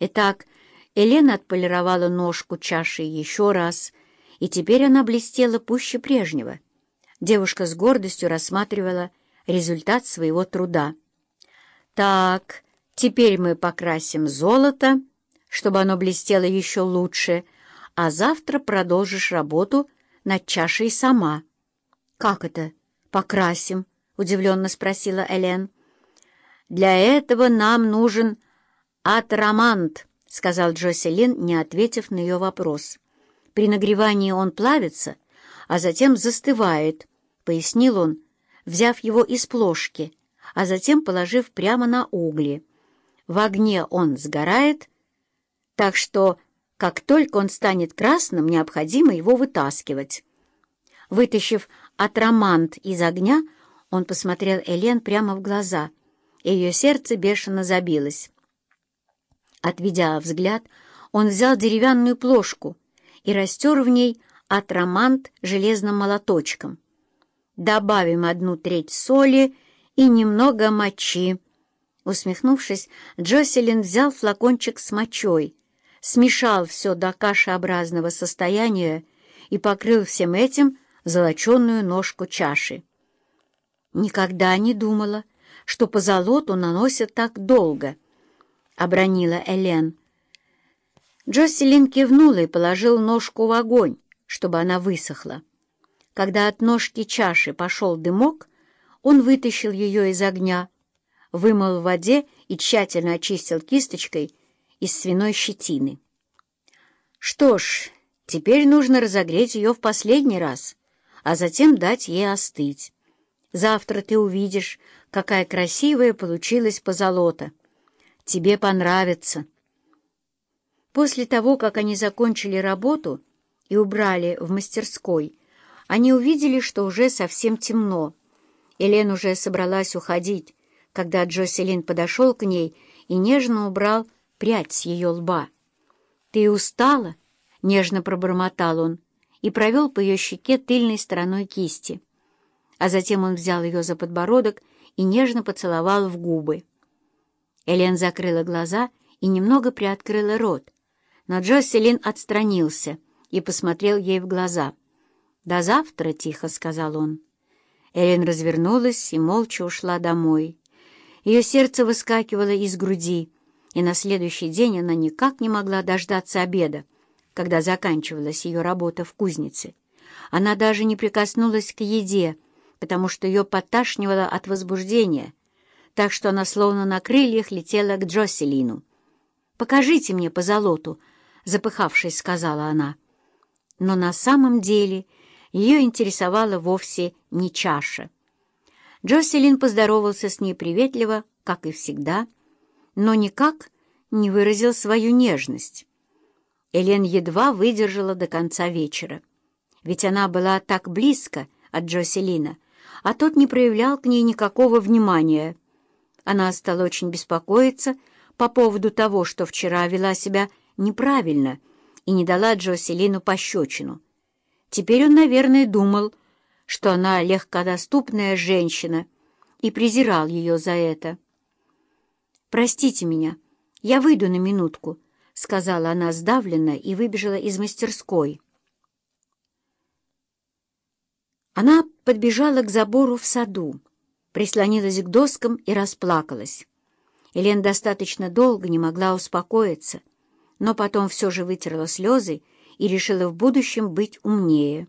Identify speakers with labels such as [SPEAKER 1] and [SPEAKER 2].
[SPEAKER 1] Итак, Елена отполировала ножку чаши еще раз, и теперь она блестела пуще прежнего. Девушка с гордостью рассматривала результат своего труда. «Так, теперь мы покрасим золото, чтобы оно блестело еще лучше, а завтра продолжишь работу над чашей сама». «Как это? Покрасим?» — удивленно спросила Элен. «Для этого нам нужен атрамант», — сказал Джоселин, не ответив на ее вопрос. «При нагревании он плавится, а затем застывает», — пояснил он, взяв его из плошки, а затем положив прямо на угли. В огне он сгорает, так что, как только он станет красным, необходимо его вытаскивать. Вытащив атрамант из огня, он посмотрел Элен прямо в глаза — и ее сердце бешено забилось. Отведя взгляд, он взял деревянную плошку и растер в ней атромант железным молоточком. «Добавим одну треть соли и немного мочи». Усмехнувшись, Джоселин взял флакончик с мочой, смешал все до кашеобразного состояния и покрыл всем этим золоченую ножку чаши. Никогда не думала, что по золоту наносят так долго», — обронила Элен. Джоселин кивнула и положил ножку в огонь, чтобы она высохла. Когда от ножки чаши пошел дымок, он вытащил ее из огня, вымыл в воде и тщательно очистил кисточкой из свиной щетины. «Что ж, теперь нужно разогреть ее в последний раз, а затем дать ей остыть. Завтра ты увидишь, какая красивая получилась позолота. Тебе понравится». После того, как они закончили работу и убрали в мастерской, они увидели, что уже совсем темно. Элен уже собралась уходить, когда Джоселин подошел к ней и нежно убрал прядь с ее лба. «Ты устала?» — нежно пробормотал он и провел по ее щеке тыльной стороной кисти. А затем он взял ее за подбородок и нежно поцеловал в губы. Элен закрыла глаза и немного приоткрыла рот, но Джоселин отстранился и посмотрел ей в глаза. «До завтра», — тихо сказал он. Элен развернулась и молча ушла домой. Ее сердце выскакивало из груди, и на следующий день она никак не могла дождаться обеда, когда заканчивалась ее работа в кузнице. Она даже не прикоснулась к еде, потому что ее подташнивало от возбуждения, так что она словно на крыльях летела к Джоселину. «Покажите мне по золоту», — запыхавшись, сказала она. Но на самом деле ее интересовала вовсе не чаша. Джоселин поздоровался с ней приветливо, как и всегда, но никак не выразил свою нежность. Элен едва выдержала до конца вечера, ведь она была так близко от Джоселина, а тот не проявлял к ней никакого внимания. Она стала очень беспокоиться по поводу того, что вчера вела себя неправильно и не дала Джоселину пощечину. Теперь он, наверное, думал, что она легкодоступная женщина, и презирал ее за это. «Простите меня, я выйду на минутку», — сказала она сдавленно и выбежала из мастерской. Она подбежала к забору в саду, прислонилась к доскам и расплакалась. Елена достаточно долго не могла успокоиться, но потом все же вытерла слезы и решила в будущем быть умнее.